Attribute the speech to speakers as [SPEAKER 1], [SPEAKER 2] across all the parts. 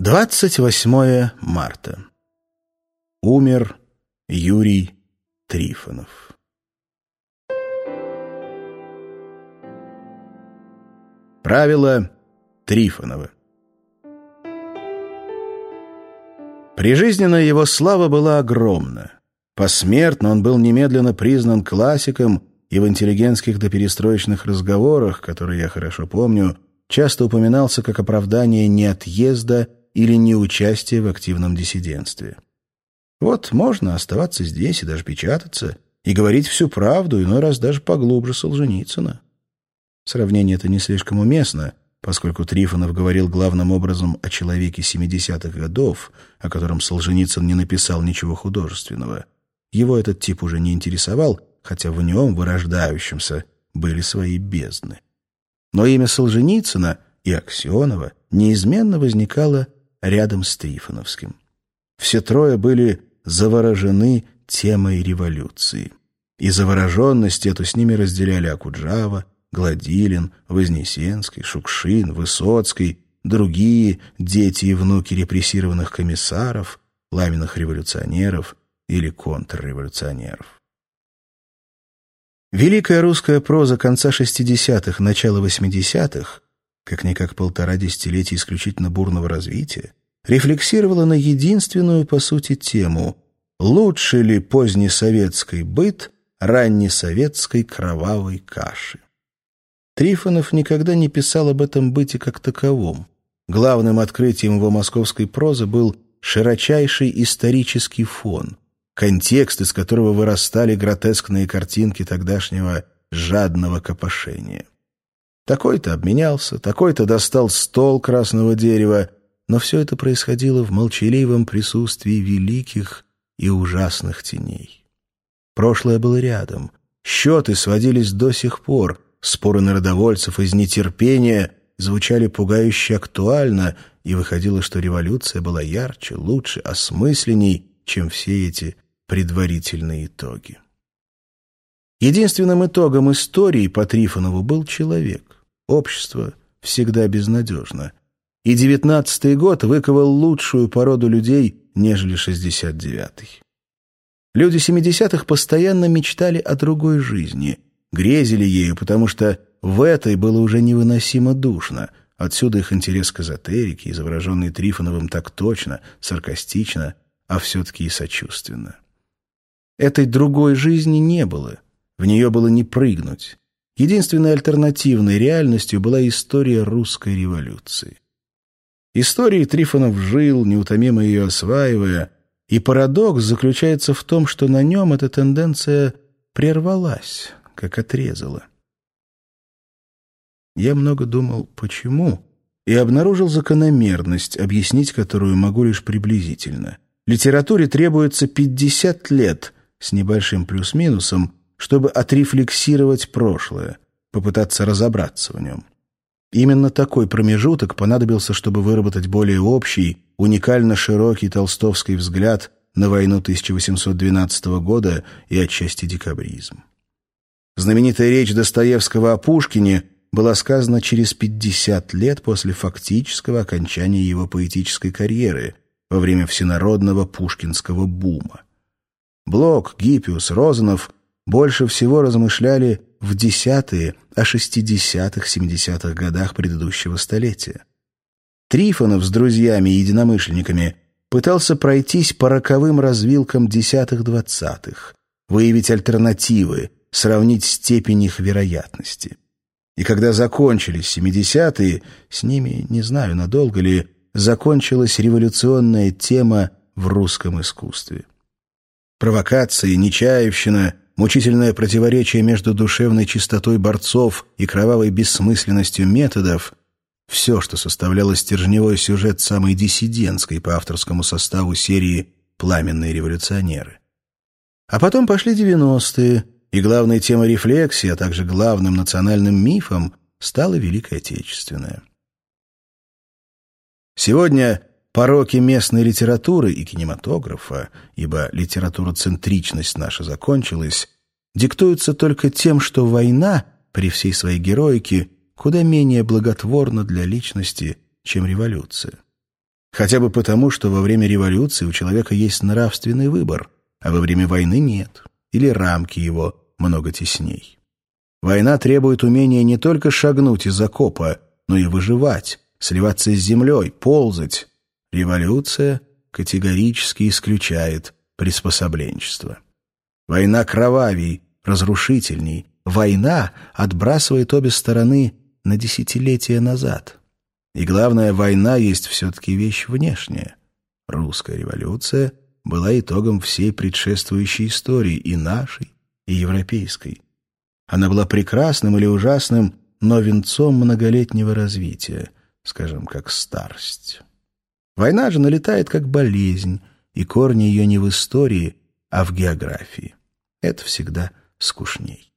[SPEAKER 1] 28 марта. Умер Юрий Трифонов. Правило Трифонова Прижизненная его слава была огромна. Посмертно он был немедленно признан классиком и в интеллигентских доперестроечных разговорах, которые я хорошо помню, часто упоминался как оправдание неотъезда или неучастия в активном диссидентстве. Вот можно оставаться здесь и даже печататься, и говорить всю правду, иной раз даже поглубже Солженицына. Сравнение это не слишком уместно, поскольку Трифонов говорил главным образом о человеке 70-х годов, о котором Солженицын не написал ничего художественного. Его этот тип уже не интересовал, хотя в нем, вырождающемся, были свои бездны. Но имя Солженицына и Аксенова неизменно возникало рядом с Трифоновским. Все трое были заворожены темой революции. И завороженность эту с ними разделяли Акуджава, Гладилин, Вознесенский, Шукшин, Высоцкий, другие дети и внуки репрессированных комиссаров, ламенных революционеров или контрреволюционеров. Великая русская проза конца 60-х, начала 80-х как-никак полтора десятилетия исключительно бурного развития, рефлексировала на единственную, по сути, тему «Лучше ли позднесоветский быт раннесоветской кровавой каши?» Трифонов никогда не писал об этом быте как таковом. Главным открытием его московской прозы был широчайший исторический фон, контекст, из которого вырастали гротескные картинки тогдашнего жадного копошения. Такой-то обменялся, такой-то достал стол красного дерева, но все это происходило в молчаливом присутствии великих и ужасных теней. Прошлое было рядом, счеты сводились до сих пор, споры народовольцев из нетерпения звучали пугающе актуально, и выходило, что революция была ярче, лучше, осмысленней, чем все эти предварительные итоги. Единственным итогом истории по Трифонову был человек. Общество всегда безнадежно. И девятнадцатый год выковал лучшую породу людей, нежели шестьдесят девятый. Люди семидесятых постоянно мечтали о другой жизни, грезили ею, потому что в этой было уже невыносимо душно. Отсюда их интерес к эзотерике, изображенный Трифоновым так точно, саркастично, а все-таки и сочувственно. Этой другой жизни не было. В нее было не прыгнуть. Единственной альтернативной реальностью была история русской революции. Истории Трифонов жил, неутомимо ее осваивая, и парадокс заключается в том, что на нем эта тенденция прервалась, как отрезала. Я много думал, почему, и обнаружил закономерность, объяснить которую могу лишь приблизительно. Литературе требуется 50 лет с небольшим плюс-минусом, чтобы отрефлексировать прошлое, попытаться разобраться в нем. Именно такой промежуток понадобился, чтобы выработать более общий, уникально широкий толстовский взгляд на войну 1812 года и отчасти декабризм. Знаменитая речь Достоевского о Пушкине была сказана через 50 лет после фактического окончания его поэтической карьеры во время всенародного пушкинского бума. Блок, Гиппиус, Розанов больше всего размышляли в десятые, а шестидесятых, семидесятых годах предыдущего столетия. Трифонов с друзьями и единомышленниками пытался пройтись по роковым развилкам десятых-двадцатых, выявить альтернативы, сравнить степень их вероятности. И когда закончились семидесятые, с ними, не знаю, надолго ли, закончилась революционная тема в русском искусстве. Провокации, Нечаевщина — мучительное противоречие между душевной чистотой борцов и кровавой бессмысленностью методов — все, что составляло стержневой сюжет самой диссидентской по авторскому составу серии «Пламенные революционеры». А потом пошли девяностые, и главной темой рефлексии, а также главным национальным мифом стала Великая Отечественная. Сегодня Пороки местной литературы и кинематографа, ибо литературоцентричность наша закончилась, диктуются только тем, что война, при всей своей героике, куда менее благотворна для личности, чем революция. Хотя бы потому, что во время революции у человека есть нравственный выбор, а во время войны нет, или рамки его много тесней. Война требует умения не только шагнуть из окопа, но и выживать, сливаться с землей, ползать. Революция категорически исключает приспособленчество. Война кровавей, разрушительней. Война отбрасывает обе стороны на десятилетия назад. И главное, война есть все-таки вещь внешняя. Русская революция была итогом всей предшествующей истории, и нашей, и европейской. Она была прекрасным или ужасным, но венцом многолетнего развития, скажем, как старость. Война же налетает как болезнь, и корни ее не в истории, а в географии. Это всегда скучней.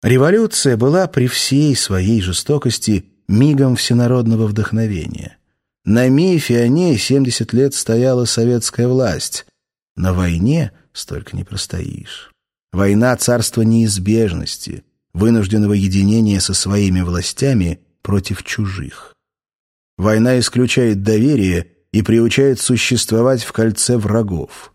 [SPEAKER 1] Революция была при всей своей жестокости мигом всенародного вдохновения. На мифе о ней 70 лет стояла советская власть. На войне столько не простоишь. Война — царство неизбежности, вынужденного единения со своими властями против чужих. Война исключает доверие и приучает существовать в кольце врагов.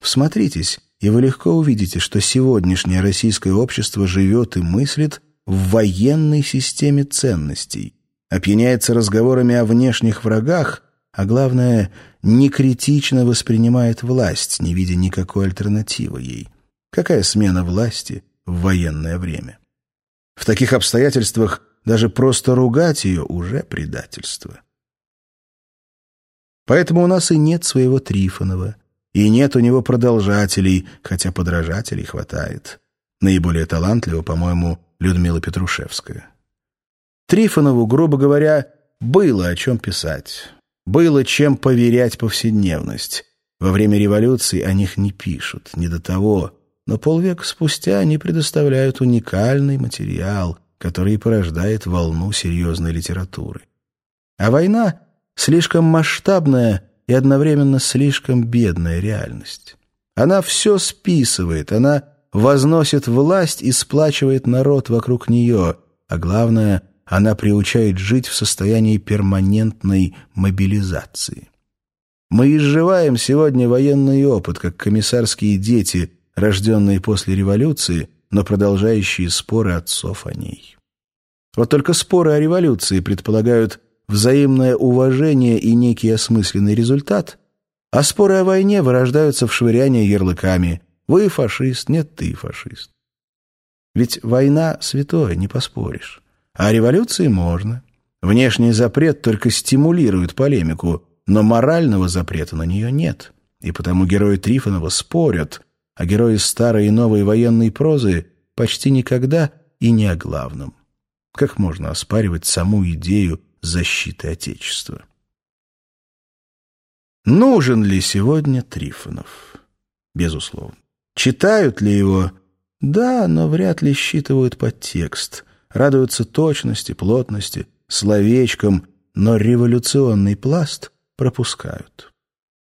[SPEAKER 1] Всмотритесь, и вы легко увидите, что сегодняшнее российское общество живет и мыслит в военной системе ценностей, опьяняется разговорами о внешних врагах, а главное, некритично воспринимает власть, не видя никакой альтернативы ей. Какая смена власти в военное время? В таких обстоятельствах даже просто ругать ее уже предательство. Поэтому у нас и нет своего Трифонова, и нет у него продолжателей, хотя подражателей хватает. Наиболее талантливо, по-моему, Людмила Петрушевская. Трифонову, грубо говоря, было о чем писать. Было чем поверять повседневность. Во время революции о них не пишут, не до того. Но полвека спустя они предоставляют уникальный материал, который порождает волну серьезной литературы. А война — слишком масштабная и одновременно слишком бедная реальность. Она все списывает, она возносит власть и сплачивает народ вокруг нее, а главное, она приучает жить в состоянии перманентной мобилизации. Мы изживаем сегодня военный опыт, как комиссарские дети, рожденные после революции, но продолжающие споры отцов о ней. Вот только споры о революции предполагают взаимное уважение и некий осмысленный результат, а споры о войне вырождаются в швыряние ярлыками «Вы фашист, нет, ты фашист». Ведь война святое, не поспоришь. А о революции можно. Внешний запрет только стимулирует полемику, но морального запрета на нее нет. И потому герои Трифонова спорят, а герои старой и новой военной прозы почти никогда и не о главном. Как можно оспаривать саму идею защиты Отечества. Нужен ли сегодня Трифонов? Безусловно. Читают ли его? Да, но вряд ли считывают подтекст. Радуются точности, плотности, словечкам, но революционный пласт пропускают.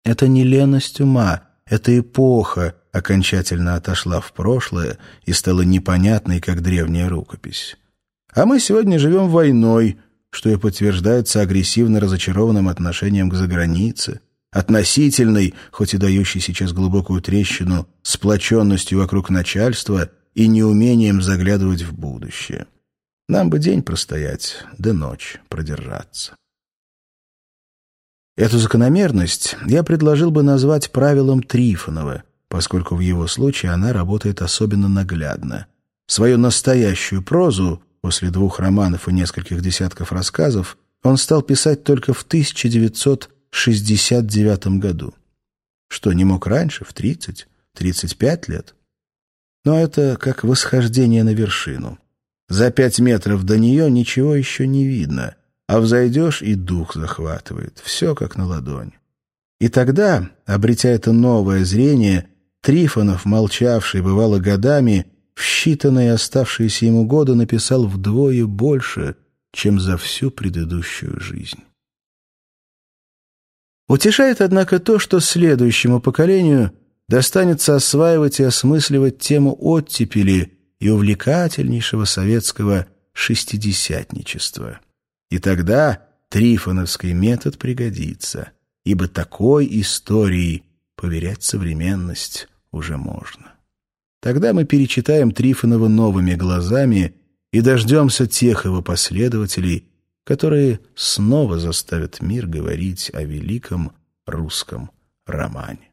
[SPEAKER 1] Это не леность ума, это эпоха окончательно отошла в прошлое и стала непонятной, как древняя рукопись. А мы сегодня живем войной, что и подтверждается агрессивно разочарованным отношением к загранице, относительной, хоть и дающей сейчас глубокую трещину, сплоченностью вокруг начальства и неумением заглядывать в будущее. Нам бы день простоять, да ночь продержаться. Эту закономерность я предложил бы назвать правилом Трифонова, поскольку в его случае она работает особенно наглядно. Свою настоящую прозу После двух романов и нескольких десятков рассказов он стал писать только в 1969 году. Что, не мог раньше, в 30-35 лет? Но это как восхождение на вершину. За пять метров до нее ничего еще не видно, а взойдешь и дух захватывает. Все как на ладони. И тогда, обретя это новое зрение, Трифонов, молчавший бывало годами, в считанные оставшиеся ему годы написал вдвое больше, чем за всю предыдущую жизнь. Утешает, однако, то, что следующему поколению достанется осваивать и осмысливать тему оттепели и увлекательнейшего советского шестидесятничества. И тогда Трифоновский метод пригодится, ибо такой истории поверять современность уже можно. Тогда мы перечитаем Трифонова новыми глазами и дождемся тех его последователей, которые снова заставят мир говорить о великом русском романе.